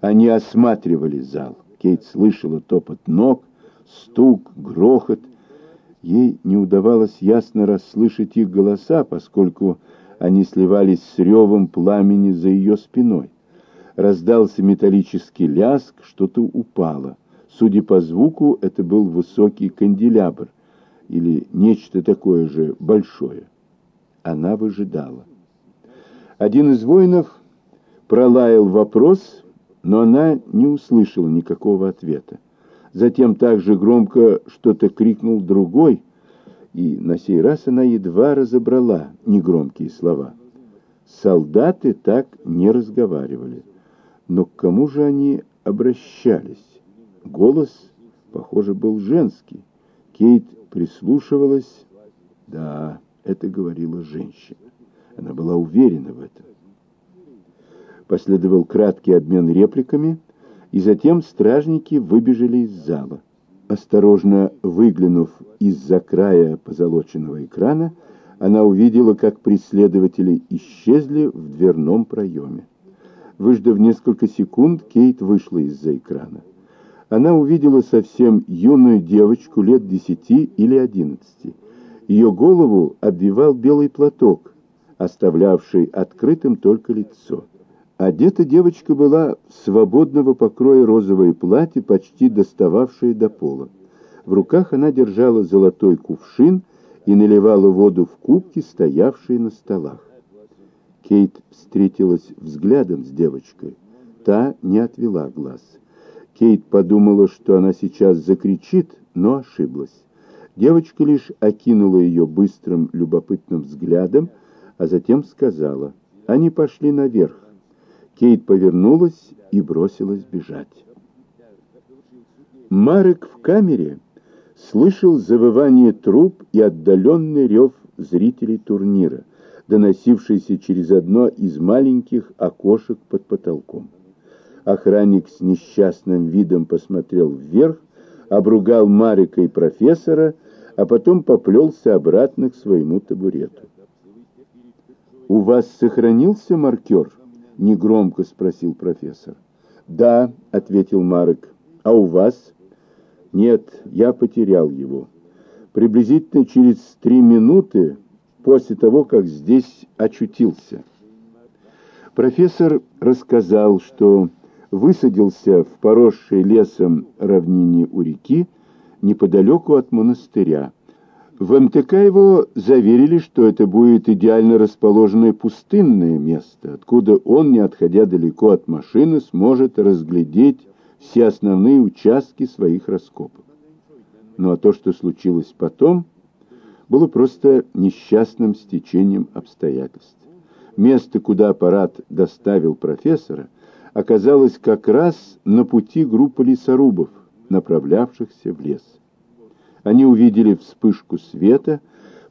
Они осматривали зал. Кейт слышала топот ног, стук, грохот. Ей не удавалось ясно расслышать их голоса, поскольку они сливались с ревом пламени за ее спиной. Раздался металлический ляск, что-то упало. Судя по звуку, это был высокий канделябр или нечто такое же большое. Она выжидала. Один из воинов пролаял вопрос, но она не услышала никакого ответа. Затем также громко что-то крикнул другой, и на сей раз она едва разобрала негромкие слова. Солдаты так не разговаривали. Но к кому же они обращались? Голос, похоже, был женский. Кейт прислушивалась. Да, это говорила женщина. Она была уверена в этом. Последовал краткий обмен репликами, и затем стражники выбежали из зала. Осторожно выглянув из-за края позолоченного экрана, она увидела, как преследователи исчезли в дверном проеме. Выждав несколько секунд, Кейт вышла из-за экрана. Она увидела совсем юную девочку лет десяти или одиннадцати. Ее голову обвивал белый платок, оставлявший открытым только лицо. Одета девочка была в свободного покроя розовое платье, почти достававшее до пола. В руках она держала золотой кувшин и наливала воду в кубки, стоявшие на столах. Кейт встретилась взглядом с девочкой. Та не отвела глаз. Кейт подумала, что она сейчас закричит, но ошиблась. Девочка лишь окинула ее быстрым, любопытным взглядом, а затем сказала, они пошли наверх. Кейт повернулась и бросилась бежать. Марек в камере слышал завывание труб и отдаленный рев зрителей турнира, доносившийся через одно из маленьких окошек под потолком. Охранник с несчастным видом посмотрел вверх, обругал Марика и профессора, а потом поплелся обратно к своему табурету. «У вас сохранился маркер?» — негромко спросил профессор. «Да», — ответил Марек. «А у вас?» «Нет, я потерял его. Приблизительно через три минуты после того, как здесь очутился». Профессор рассказал, что высадился в поросшей лесом равнине у реки неподалеку от монастыря. В МТК его заверили, что это будет идеально расположенное пустынное место, откуда он, не отходя далеко от машины, сможет разглядеть все основные участки своих раскопок. Ну а то, что случилось потом, было просто несчастным стечением обстоятельств. Место, куда аппарат доставил профессора, оказалось как раз на пути группы лесорубов, направлявшихся в лес. Они увидели вспышку света,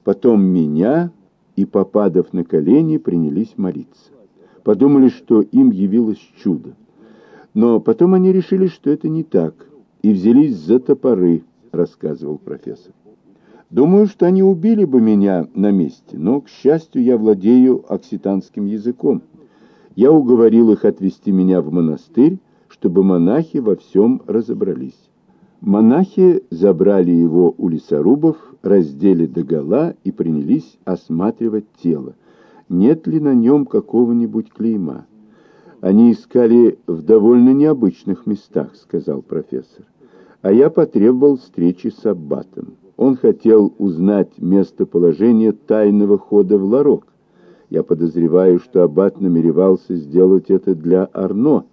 потом меня и, попадав на колени, принялись молиться. Подумали, что им явилось чудо. Но потом они решили, что это не так, и взялись за топоры, рассказывал профессор. Думаю, что они убили бы меня на месте, но, к счастью, я владею окситанским языком. Я уговорил их отвезти меня в монастырь, чтобы монахи во всем разобрались. Монахи забрали его у лесорубов, раздели догола и принялись осматривать тело. Нет ли на нем какого-нибудь клейма? Они искали в довольно необычных местах, сказал профессор. А я потребовал встречи с аббатом. Он хотел узнать местоположение тайного хода в Ларок. Я подозреваю, что аббат намеревался сделать это для Арно.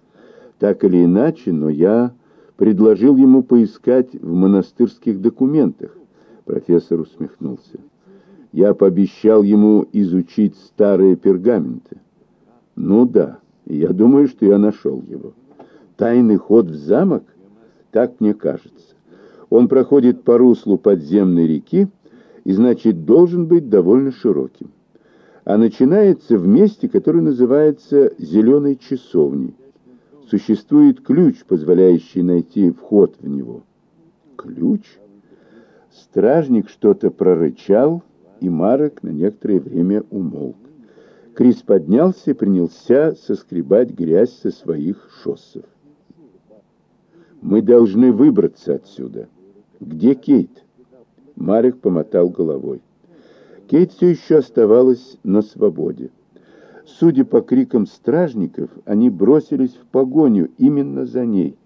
Так или иначе, но я предложил ему поискать в монастырских документах. Профессор усмехнулся. Я пообещал ему изучить старые пергаменты. Ну да, я думаю, что я нашел его. Тайный ход в замок? Так мне кажется. Он проходит по руслу подземной реки и, значит, должен быть довольно широким. А начинается в месте, которое называется «Зеленой часовней» существует ключ, позволяющий найти вход в него. Ключ? Стражник что-то прорычал, и Марок на некоторое время умолк. Крис поднялся и принялся соскребать грязь со своих шоссов. Мы должны выбраться отсюда. Где Кейт? Марик помотал головой. Кейт все еще оставалась на свободе. Судя по крикам стражников, они бросились в погоню именно за ней.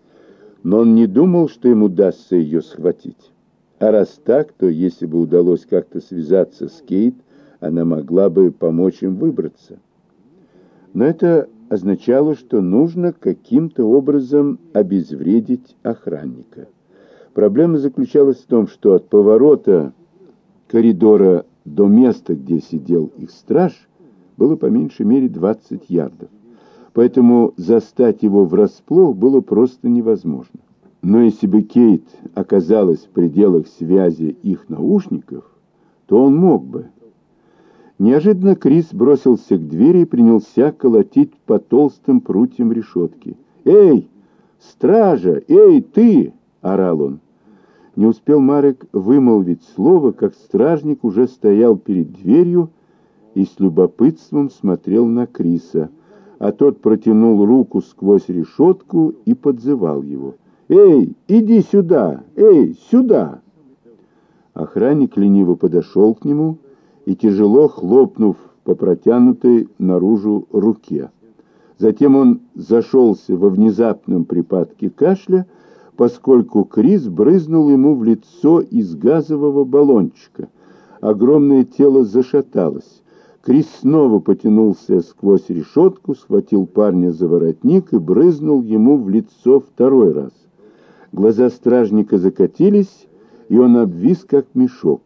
Но он не думал, что ему удастся ее схватить. А раз так, то если бы удалось как-то связаться с Кейт, она могла бы помочь им выбраться. Но это означало, что нужно каким-то образом обезвредить охранника. Проблема заключалась в том, что от поворота коридора до места, где сидел их страж, было по меньшей мере 20 ярдов. Поэтому застать его врасплох было просто невозможно. Но если бы Кейт оказалась в пределах связи их наушников, то он мог бы. Неожиданно Крис бросился к двери и принялся колотить по толстым прутьям решетки. «Эй, стража! Эй, ты!» — орал он. Не успел Марек вымолвить слово, как стражник уже стоял перед дверью и с любопытством смотрел на Криса, а тот протянул руку сквозь решетку и подзывал его. «Эй, иди сюда! Эй, сюда!» Охранник лениво подошел к нему и, тяжело хлопнув по протянутой наружу руке. Затем он зашелся во внезапном припадке кашля, поскольку Крис брызнул ему в лицо из газового баллончика. Огромное тело зашаталось. Крис снова потянулся сквозь решетку, схватил парня за воротник и брызнул ему в лицо второй раз. Глаза стражника закатились, и он обвис, как мешок.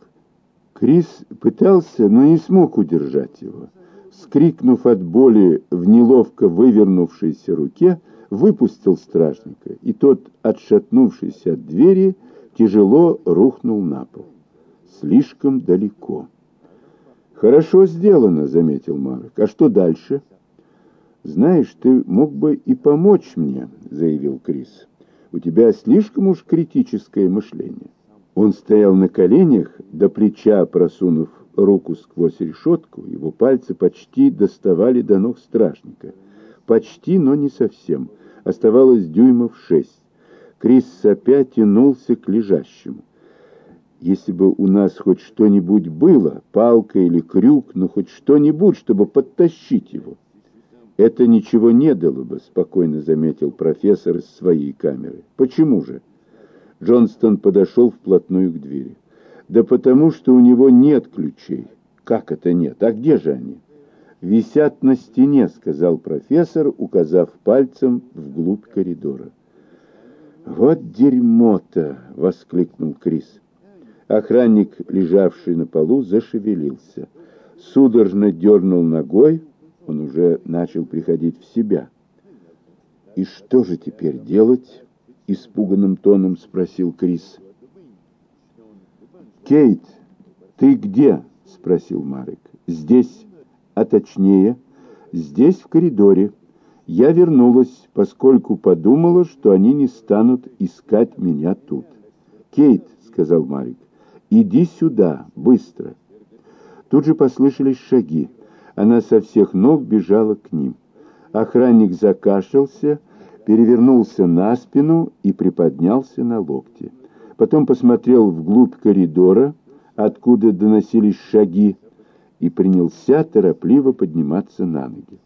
Крис пытался, но не смог удержать его. Скрикнув от боли в неловко вывернувшейся руке, выпустил стражника, и тот, отшатнувшись от двери, тяжело рухнул на пол. Слишком далеко. «Хорошо сделано», — заметил Марк. «А что дальше?» «Знаешь, ты мог бы и помочь мне», — заявил Крис. «У тебя слишком уж критическое мышление». Он стоял на коленях, до плеча просунув руку сквозь решетку, его пальцы почти доставали до ног стражника. Почти, но не совсем. Оставалось дюймов шесть. Крис опять тянулся к лежащему. Если бы у нас хоть что-нибудь было, палка или крюк, ну хоть что-нибудь, чтобы подтащить его. Это ничего не дало бы, спокойно заметил профессор из своей камеры. Почему же? Джонстон подошел вплотную к двери. Да потому что у него нет ключей. Как это нет? А где же они? «Висят на стене», — сказал профессор, указав пальцем вглубь коридора. «Вот дерьмо-то!» — воскликнул Крис. Охранник, лежавший на полу, зашевелился. Судорожно дернул ногой, он уже начал приходить в себя. «И что же теперь делать?» — испуганным тоном спросил Крис. «Кейт, ты где?» — спросил Марик. «Здесь» а точнее, здесь, в коридоре, я вернулась, поскольку подумала, что они не станут искать меня тут. «Кейт», — сказал Марик, — «иди сюда, быстро». Тут же послышались шаги. Она со всех ног бежала к ним. Охранник закашлялся, перевернулся на спину и приподнялся на локте. Потом посмотрел вглубь коридора, откуда доносились шаги, и принялся торопливо подниматься на ноги.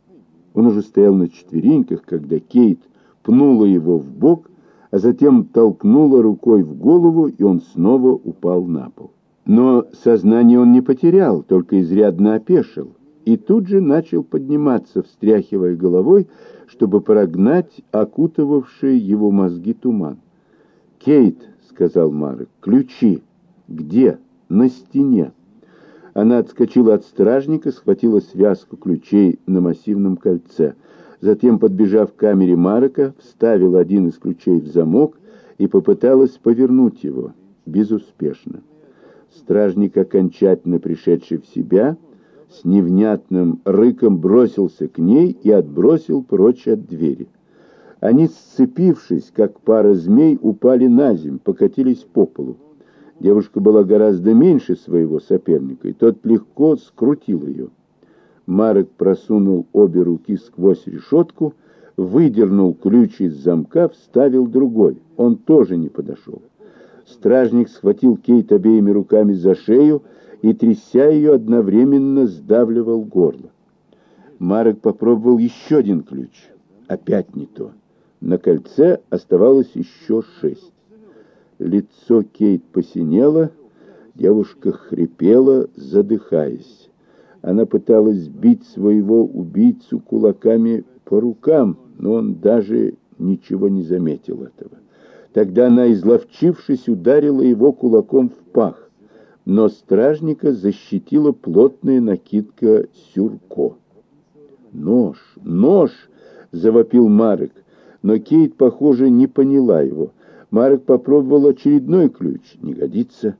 Он уже стоял на четвереньках, когда Кейт пнула его в бок, а затем толкнула рукой в голову, и он снова упал на пол. Но сознание он не потерял, только изрядно опешил, и тут же начал подниматься, встряхивая головой, чтобы прогнать окутывавший его мозги туман. «Кейт», — сказал Марек, — «ключи. Где?» «На стене». Она отскочила от стражника, схватила связку ключей на массивном кольце. Затем, подбежав к камере Марека, вставила один из ключей в замок и попыталась повернуть его. Безуспешно. Стражник, окончательно пришедший в себя, с невнятным рыком бросился к ней и отбросил прочь от двери. Они, сцепившись, как пара змей, упали на земь, покатились по полу. Девушка была гораздо меньше своего соперника, и тот легко скрутил ее. Марек просунул обе руки сквозь решетку, выдернул ключ из замка, вставил другой. Он тоже не подошел. Стражник схватил Кейт обеими руками за шею и, тряся ее, одновременно сдавливал горло. Марек попробовал еще один ключ. Опять не то. На кольце оставалось еще шесть. Лицо Кейт посинело, девушка хрипела, задыхаясь. Она пыталась бить своего убийцу кулаками по рукам, но он даже ничего не заметил этого. Тогда она, изловчившись, ударила его кулаком в пах, но стражника защитила плотная накидка сюрко. «Нож! Нож!» — завопил Марек, но Кейт, похоже, не поняла его. Марек попробовал очередной ключ. Не годится.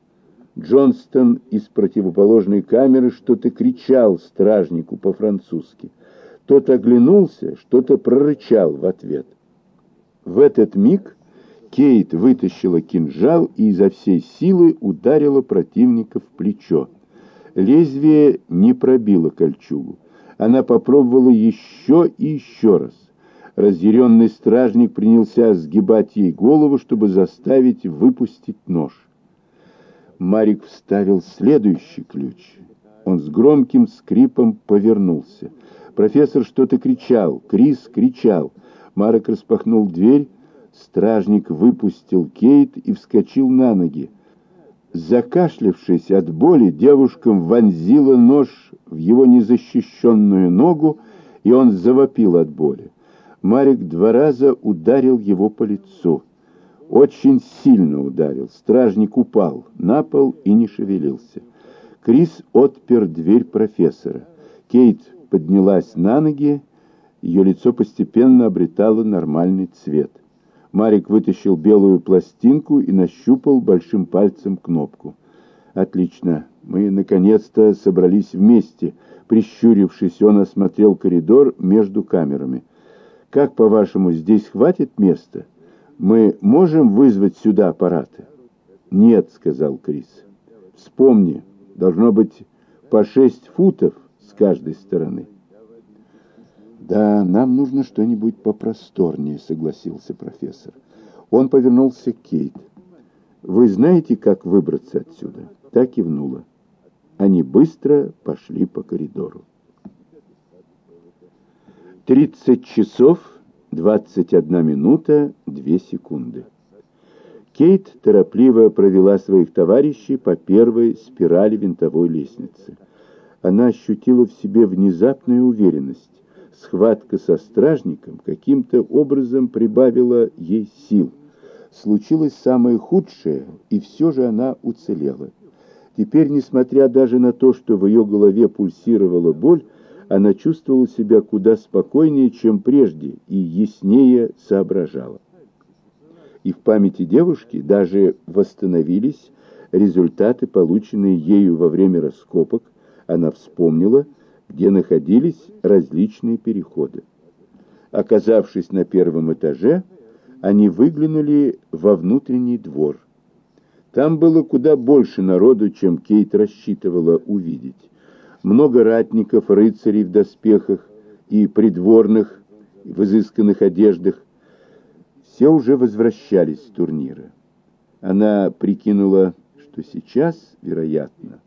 Джонстон из противоположной камеры что-то кричал стражнику по-французски. Тот оглянулся, что-то прорычал в ответ. В этот миг Кейт вытащила кинжал и изо всей силы ударила противника в плечо. Лезвие не пробило кольчугу. Она попробовала еще и еще раз. Разъяренный стражник принялся сгибать ей голову, чтобы заставить выпустить нож. Марик вставил следующий ключ. Он с громким скрипом повернулся. Профессор что-то кричал, Крис кричал. Марик распахнул дверь, стражник выпустил Кейт и вскочил на ноги. Закашлявшись от боли, девушка вонзила нож в его незащищенную ногу, и он завопил от боли. Марик два раза ударил его по лицу. Очень сильно ударил. Стражник упал на пол и не шевелился. Крис отпер дверь профессора. Кейт поднялась на ноги, ее лицо постепенно обретало нормальный цвет. Марик вытащил белую пластинку и нащупал большим пальцем кнопку. «Отлично, мы наконец-то собрались вместе». Прищурившись, он осмотрел коридор между камерами. Как, по-вашему, здесь хватит места? Мы можем вызвать сюда аппараты? Нет, сказал Крис. Вспомни, должно быть по шесть футов с каждой стороны. Да, нам нужно что-нибудь попросторнее, согласился профессор. Он повернулся к Кейт. Вы знаете, как выбраться отсюда? Так кивнула. Они быстро пошли по коридору. 30 часов 21 минута 2 секунды. Кейт торопливо провела своих товарищей по первой спирали винтовой лестницы. Она ощутила в себе внезапную уверенность. Схватка со стражником каким-то образом прибавила ей сил. Случилось самое худшее, и все же она уцелела. Теперь, несмотря даже на то, что в ее голове пульсировала боль, она чувствовала себя куда спокойнее, чем прежде, и яснее соображала. И в памяти девушки даже восстановились результаты, полученные ею во время раскопок. Она вспомнила, где находились различные переходы. Оказавшись на первом этаже, они выглянули во внутренний двор. Там было куда больше народу, чем Кейт рассчитывала увидеть много ратников, рыцарей в доспехах и придворных в изысканных одеждах. Все уже возвращались с турнира. Она прикинула, что сейчас, вероятно,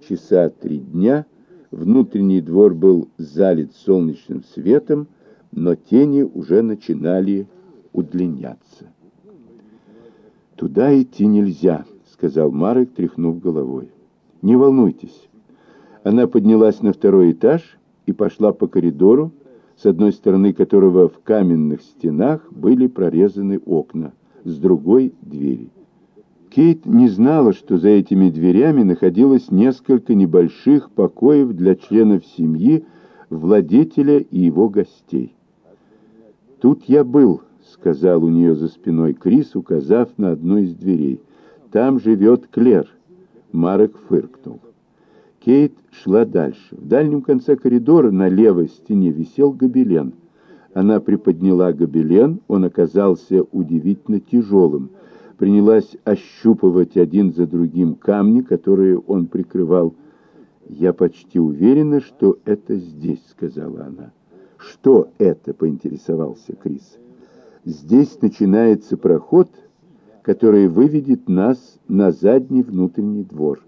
часа три дня, внутренний двор был залит солнечным светом, но тени уже начинали удлиняться. «Туда идти нельзя», — сказал Марек, тряхнув головой. «Не волнуйтесь, она поднялась на второй этаж и пошла по коридору, с одной стороны которого в каменных стенах были прорезаны окна, с другой — двери. Кейт не знала, что за этими дверями находилось несколько небольших покоев для членов семьи, владетеля и его гостей. «Тут я был», — сказал у нее за спиной Крис, указав на одну из дверей. «Там живет Клер». Марек фыркнул. Кейт шла дальше. В дальнем конце коридора на левой стене висел гобелен. Она приподняла гобелен, он оказался удивительно тяжелым. Принялась ощупывать один за другим камни, которые он прикрывал. «Я почти уверена, что это здесь», — сказала она. «Что это?» — поинтересовался Крис. «Здесь начинается проход, который выведет нас на задний внутренний двор».